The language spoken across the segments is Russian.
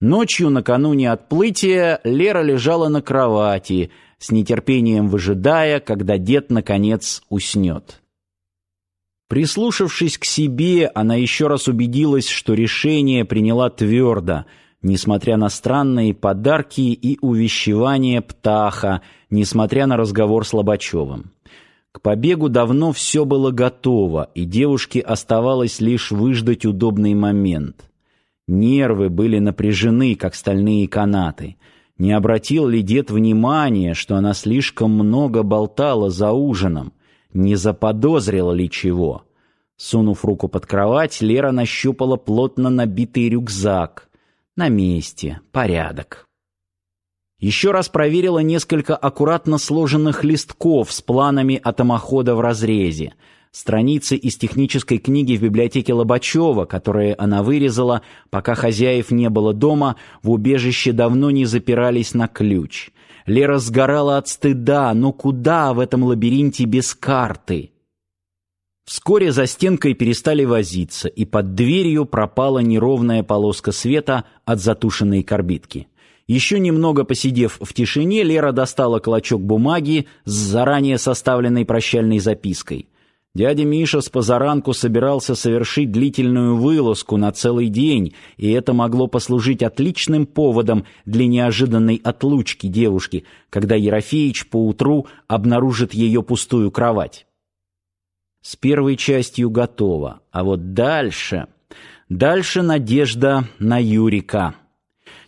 Ночью накануне отплытия Лера лежала на кровати, с нетерпением выжидая, когда дед наконец уснет. Прислушавшись к себе, она еще раз убедилась, что решение приняла твердо, несмотря на странные подарки и увещевания Птаха, несмотря на разговор с Лобачевым. К побегу давно все было готово, и девушке оставалось лишь выждать удобный момент. Нервы были напряжены, как стальные канаты. Не обратил ли дед внимания, что она слишком много болтала за ужином? Не заподозрила ли чего? Сунув руку под кровать, Лера нащупала плотно набитый рюкзак. На месте. Порядок. Еще раз проверила несколько аккуратно сложенных листков с планами атомохода в разрезе, страницы из технической книги в библиотеке Лобачева, которые она вырезала, пока хозяев не было дома, в убежище давно не запирались на ключ. Лера сгорала от стыда, но куда в этом лабиринте без карты? Вскоре за стенкой перестали возиться, и под дверью пропала неровная полоска света от затушенной карбидки. Еще немного посидев в тишине, Лера достала клочок бумаги с заранее составленной прощальной запиской. Дядя Миша с позаранку собирался совершить длительную вылазку на целый день, и это могло послужить отличным поводом для неожиданной отлучки девушки, когда Ерофеич поутру обнаружит ее пустую кровать. С первой частью готово, а вот дальше... Дальше надежда на Юрика.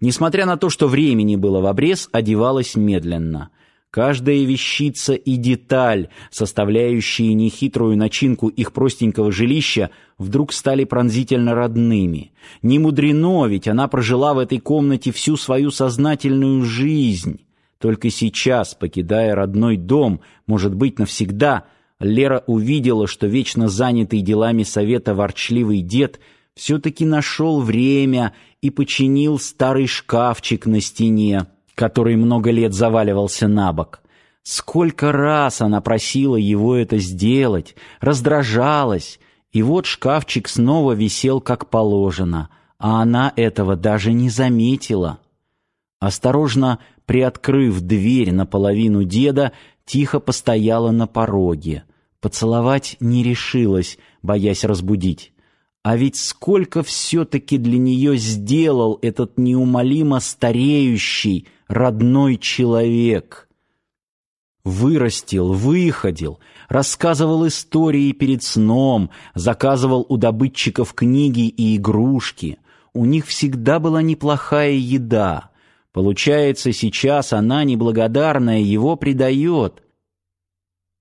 Несмотря на то, что времени было в обрез, одевалась медленно. Каждая вещица и деталь, составляющие нехитрую начинку их простенького жилища, вдруг стали пронзительно родными. Не мудрено, ведь она прожила в этой комнате всю свою сознательную жизнь. Только сейчас, покидая родной дом, может быть, навсегда, Лера увидела, что вечно занятый делами совета ворчливый дед — все-таки нашел время и починил старый шкафчик на стене, который много лет заваливался на бок. Сколько раз она просила его это сделать, раздражалась, и вот шкафчик снова висел как положено, а она этого даже не заметила. Осторожно приоткрыв дверь наполовину деда, тихо постояла на пороге. Поцеловать не решилась, боясь разбудить. А ведь сколько все-таки для нее сделал этот неумолимо стареющий родной человек. Вырастил, выходил, рассказывал истории перед сном, заказывал у добытчиков книги и игрушки. У них всегда была неплохая еда. Получается, сейчас она, неблагодарная, его предает.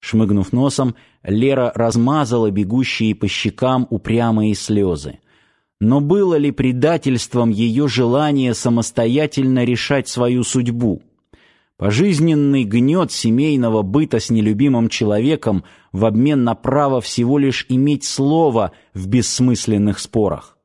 Шмыгнув носом, Лера размазала бегущие по щекам упрямые слезы. Но было ли предательством ее желание самостоятельно решать свою судьбу? Пожизненный гнет семейного быта с нелюбимым человеком в обмен на право всего лишь иметь слово в бессмысленных спорах.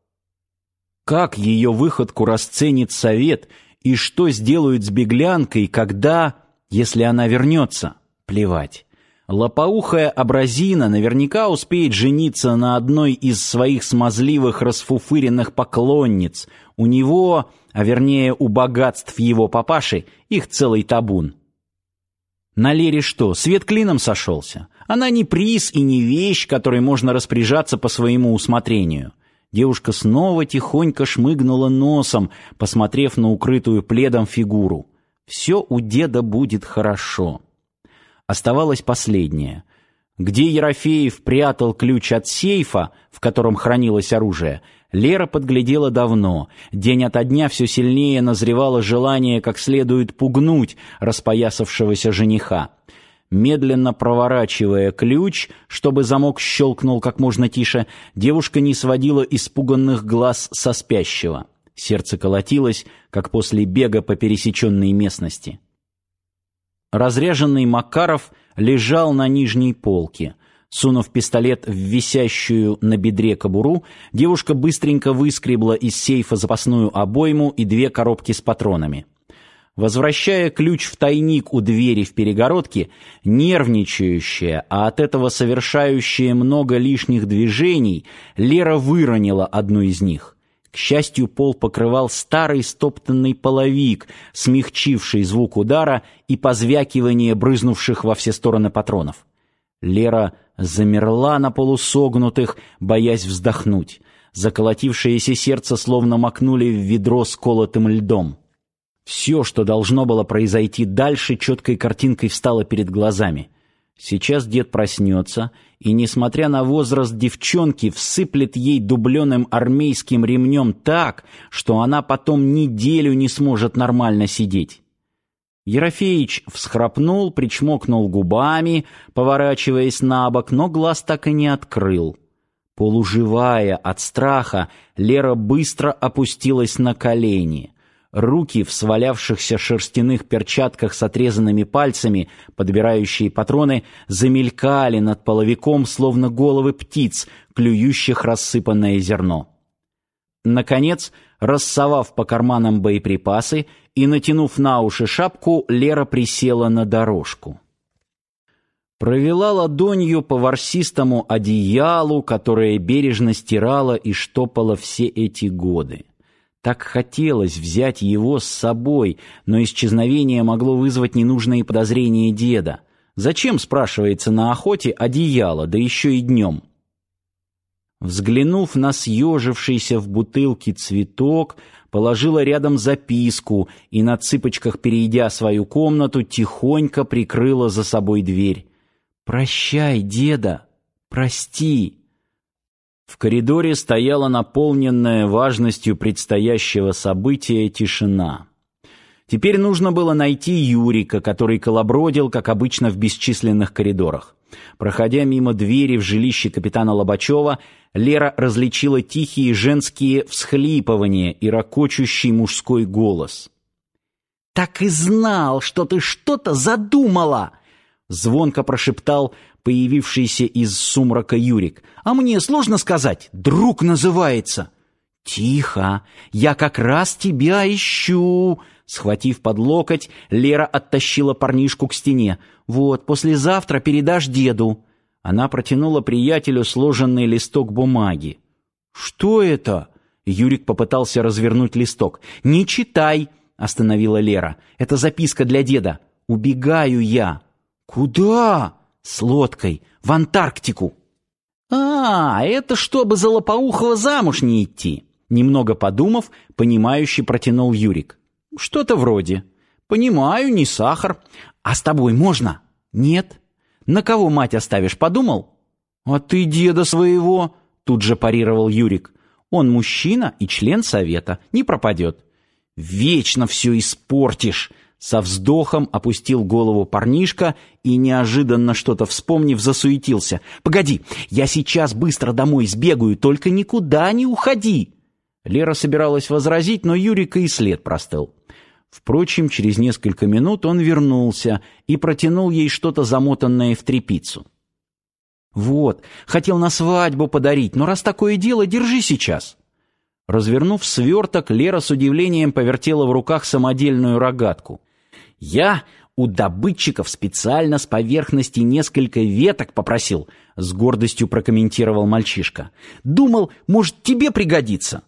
Как ее выходку расценит совет и что сделают с беглянкой, когда, если она вернется? Плевать. Лопоухая абразина наверняка успеет жениться на одной из своих смазливых расфуфыренных поклонниц. У него, а вернее у богатств его папаши, их целый табун. На Лере что, свет клином сошелся? Она не приз и не вещь, которой можно распоряжаться по своему усмотрению. Девушка снова тихонько шмыгнула носом, посмотрев на укрытую пледом фигуру. Все у деда будет хорошо. Оставалось последнее. Где Ерофеев прятал ключ от сейфа, в котором хранилось оружие, Лера подглядела давно. День ото дня все сильнее назревало желание как следует пугнуть распоясавшегося жениха. Медленно проворачивая ключ, чтобы замок щелкнул как можно тише, девушка не сводила испуганных глаз со спящего. Сердце колотилось, как после бега по пересеченной местности. Разряженный Макаров лежал на нижней полке. Сунув пистолет в висящую на бедре кобуру, девушка быстренько выскребла из сейфа запасную обойму и две коробки с патронами. Возвращая ключ в тайник у двери в перегородке, нервничающая, а от этого совершающая много лишних движений, Лера выронила одну из них. К счастью, пол покрывал старый стоптанный половик, смягчивший звук удара и позвякивание брызнувших во все стороны патронов. Лера замерла на полусогнутых, боясь вздохнуть. Заколотившееся сердце словно макнули в ведро с колотым льдом. Все, что должно было произойти дальше, четкой картинкой встало перед глазами. Сейчас дед проснется и, несмотря на возраст девчонки, всыплет ей дубленым армейским ремнем так, что она потом неделю не сможет нормально сидеть. Ерофеич всхрапнул, причмокнул губами, поворачиваясь на бок, но глаз так и не открыл. Полуживая от страха, Лера быстро опустилась на колени. Руки в свалявшихся шерстяных перчатках с отрезанными пальцами, подбирающие патроны, замелькали над половиком, словно головы птиц, клюющих рассыпанное зерно. Наконец, рассовав по карманам боеприпасы и натянув на уши шапку, Лера присела на дорожку. Провела ладонью по ворсистому одеялу, которое бережно стирала и штопала все эти годы. Так хотелось взять его с собой, но исчезновение могло вызвать ненужные подозрения деда. Зачем, спрашивается, на охоте одеяло, да еще и днем? Взглянув на съежившийся в бутылке цветок, положила рядом записку и на цыпочках, перейдя свою комнату, тихонько прикрыла за собой дверь. «Прощай, деда, прости». В коридоре стояла наполненная важностью предстоящего события тишина. Теперь нужно было найти Юрика, который колобродил, как обычно, в бесчисленных коридорах. Проходя мимо двери в жилище капитана Лобачева, Лера различила тихие женские всхлипывания и ракочущий мужской голос. «Так и знал, что ты что-то задумала!» Звонко прошептал появившийся из сумрака Юрик. «А мне сложно сказать. Друг называется». «Тихо! Я как раз тебя ищу!» Схватив под локоть, Лера оттащила парнишку к стене. «Вот, послезавтра передашь деду». Она протянула приятелю сложенный листок бумаги. «Что это?» Юрик попытался развернуть листок. «Не читай!» — остановила Лера. «Это записка для деда. Убегаю я». «Куда?» «С лодкой. В Антарктику». «А, это чтобы за Лопоухова замуж не идти!» Немного подумав, понимающе протянул Юрик. «Что-то вроде. Понимаю, не сахар. А с тобой можно?» «Нет». На кого мать оставишь, подумал? А ты деда своего, тут же парировал Юрик. Он мужчина и член совета, не пропадет. Вечно все испортишь. Со вздохом опустил голову парнишка и, неожиданно что-то вспомнив, засуетился. «Погоди, я сейчас быстро домой сбегаю, только никуда не уходи!» Лера собиралась возразить, но Юрика и след простыл. Впрочем, через несколько минут он вернулся и протянул ей что-то замотанное в тряпицу. «Вот, хотел на свадьбу подарить, но раз такое дело, держи сейчас». Развернув сверток, Лера с удивлением повертела в руках самодельную рогатку. «Я у добытчиков специально с поверхности несколько веток попросил», — с гордостью прокомментировал мальчишка. «Думал, может, тебе пригодится».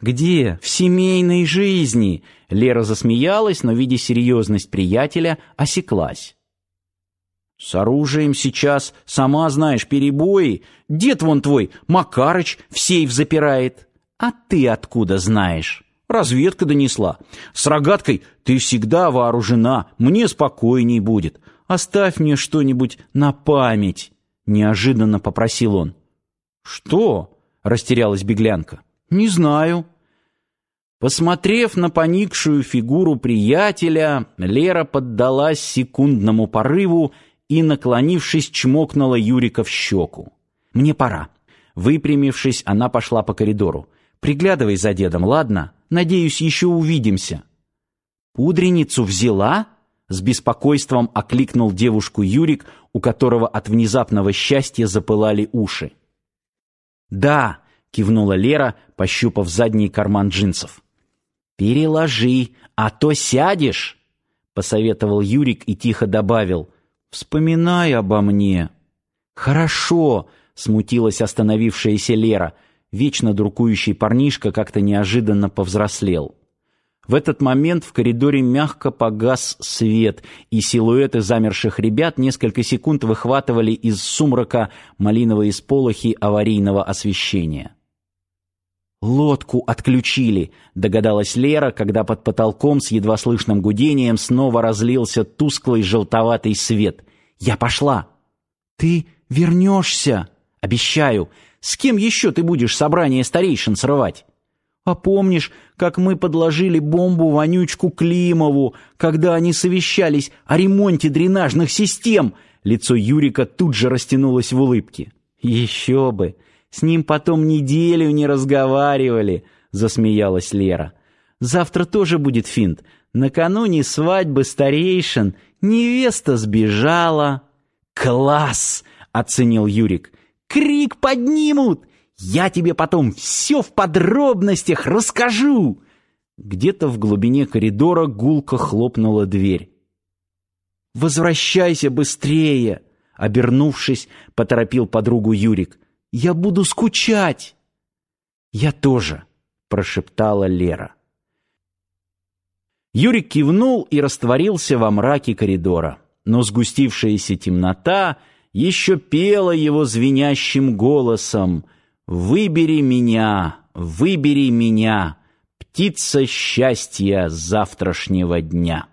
«Где? В семейной жизни!» Лера засмеялась, но, видя серьезность приятеля, осеклась. «С оружием сейчас, сама знаешь, перебои. Дед вон твой, Макарыч, в сейф запирает. А ты откуда знаешь?» «Разведка донесла. С рогаткой ты всегда вооружена, мне спокойней будет. Оставь мне что-нибудь на память», — неожиданно попросил он. «Что?» — растерялась беглянка. «Не знаю». Посмотрев на поникшую фигуру приятеля, Лера поддалась секундному порыву и, наклонившись, чмокнула Юрика в щеку. «Мне пора». Выпрямившись, она пошла по коридору. «Приглядывай за дедом, ладно? Надеюсь, еще увидимся». «Пудреницу взяла?» С беспокойством окликнул девушку Юрик, у которого от внезапного счастья запылали уши. «Да», — кивнула Лера, пощупав задний карман джинсов. «Переложи, а то сядешь», — посоветовал Юрик и тихо добавил. «Вспоминай обо мне». «Хорошо», — смутилась остановившаяся Лера. Вечно дуркующий парнишка как-то неожиданно повзрослел. В этот момент в коридоре мягко погас свет, и силуэты замерших ребят несколько секунд выхватывали из сумрака малиновые сполохи аварийного освещения. «Лодку отключили», — догадалась Лера, когда под потолком с едва слышным гудением снова разлился тусклый желтоватый свет. «Я пошла». «Ты вернешься?» «Обещаю. С кем еще ты будешь собрание старейшин срывать?» А помнишь, как мы подложили бомбу-вонючку Климову, когда они совещались о ремонте дренажных систем?» Лицо Юрика тут же растянулось в улыбке. «Еще бы! С ним потом неделю не разговаривали», — засмеялась Лера. «Завтра тоже будет финт. Накануне свадьбы старейшин невеста сбежала». «Класс!» — оценил Юрик. «Крик поднимут! Я тебе потом все в подробностях расскажу!» Где-то в глубине коридора гулко хлопнула дверь. «Возвращайся быстрее!» Обернувшись, поторопил подругу Юрик. «Я буду скучать!» «Я тоже!» — прошептала Лера. Юрик кивнул и растворился во мраке коридора. Но сгустившаяся темнота еще пела его звенящим голосом — Выбери меня, выбери меня, птица счастья завтрашнего дня.